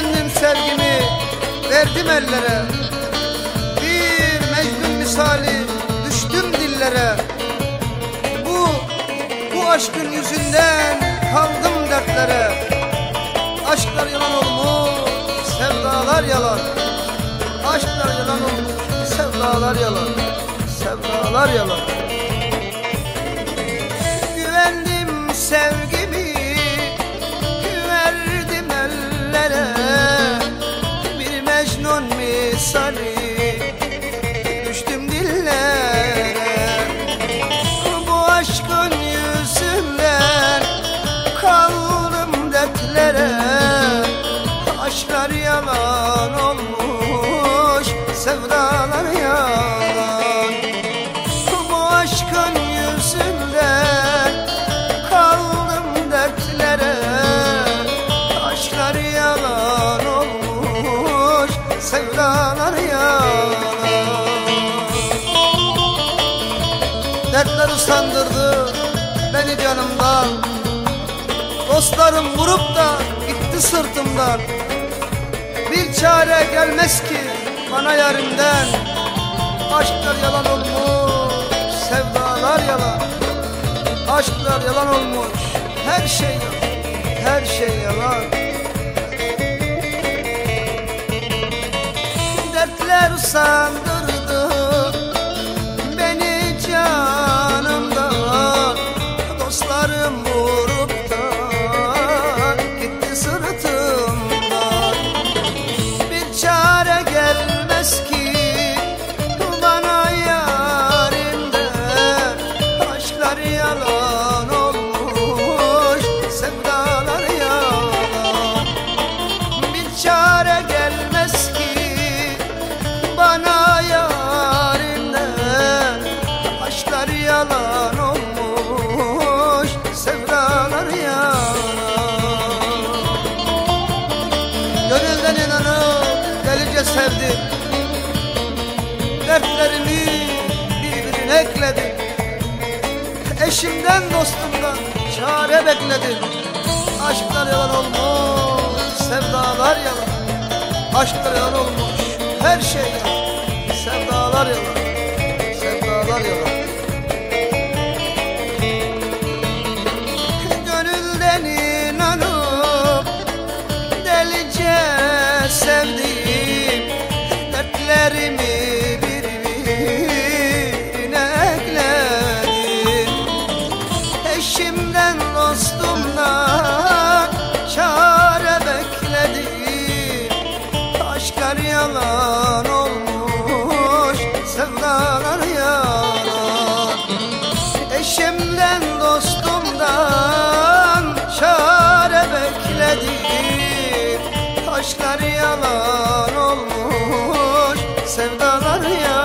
güvendim sevgimi verdim ellere. Bir Mecnun misali düştüm dillere. Bu, bu aşkın yüzünden kaldım dertlere. Aşklar yalan olmuş, sevdalar yalan. Aşklar yalan olmuş, sevdalar yalan. Sevdalar yalan. Güvendim sevgimi Sevdalar yalan. Bu aşkın yüzünden Kaldım dertlere. Aşklar yalan olmuş Sevdalar yalan. Dertler usandırdı beni canımdan. Dostlarım vurup da gitti sırtımdan. Bir çare gelmez ki bana yarimden Aşklar yalan olmuş, sevdalar yalan. Aşklar yalan olmuş, her şey yalan, her şey yalan. Dertler sandırdı sevdim. Dertlerimi birbirine ekledim. Eşimden dostumdan çare bekledim. Aşklar yalan olmuş, sevdalar yalan. Aşklar yalan olmuş, her şey yalan. Sevdalar yalan, Yalan olmuş Sevdalar yalan. Eşimden dostumdan Çare bekledim Aşklar yalan olmuş Sevdalar yalan.